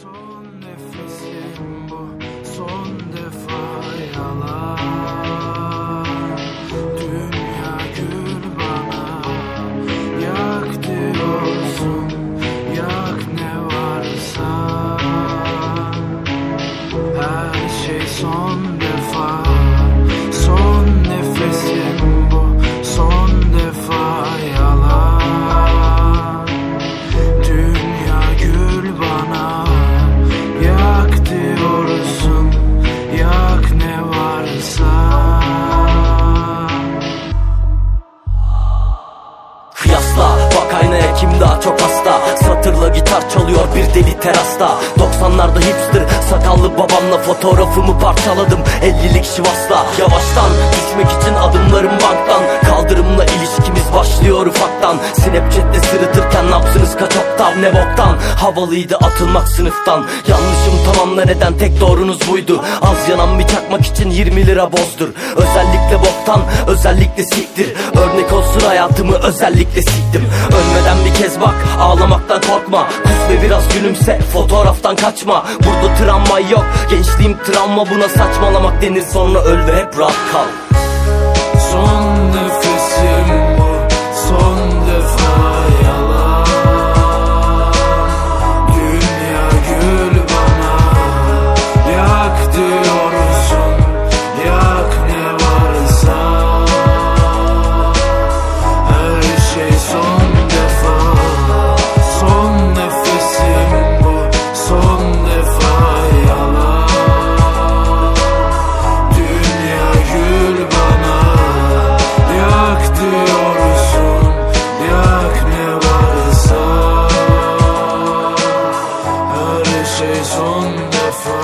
Son nefesim gitar çalıyor bir deli terasta. 90'larda hipster sakallı babamla fotoğrafımı parçaladım. 50'lik şivasla Yavaştan düşmek için adımlarım banktan. Kaldırımla ilişkimiz başlıyor ufaktan. Snapchat'te sırıtırken nabzınız kaç oktav ne boktan? Havalıydı atılmak sınıftan. Yanlışım tamam da neden? Tek doğrunuz buydu. Az yanan bir çakmak için 20 lira bozdur. Özellikle boktan özellikle siktir. Örnek olsun hayatımı özellikle siktim. Ölmeden bir kez bak ağlamaktan korkma. Kus ve biraz gülümse fotoğraftan kaçma. Burada travma yok. Gençliğim travma Buna saçmalamak denir. Sonra öl ve hep rahat kal son defa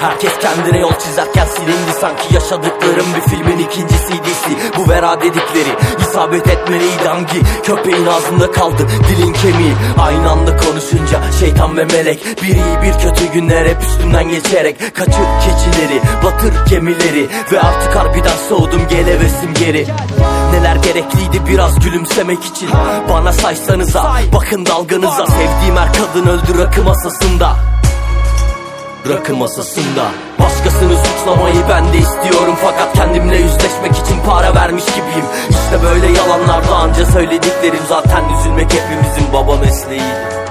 Herkes kendine yol çizerken silindi sanki yaşadıklarım bir filmin ikinci CD'si Bu vera dedikleri isabet etmeliydi hangi köpeğin ağzında kaldı dilin kemiği. Aynı anda konuşunca şeytan ve melek Bir iyi bir kötü günler hep üstümden geçerek Kaçır keçileri batır gemileri Ve artık harbiden soğudum gelevesim geri. Neler gerekliydi biraz gülümsemek için Bana saysanıza bakın dalganıza Sevdiğim her kadın öldü rakı masasında. Rakı masasında. Başkasını suçlamayı ben de istiyorum Fakat kendimle yüzleşmek için söylediklerim Zaten üzülmek hepimizin baba mesleğiydi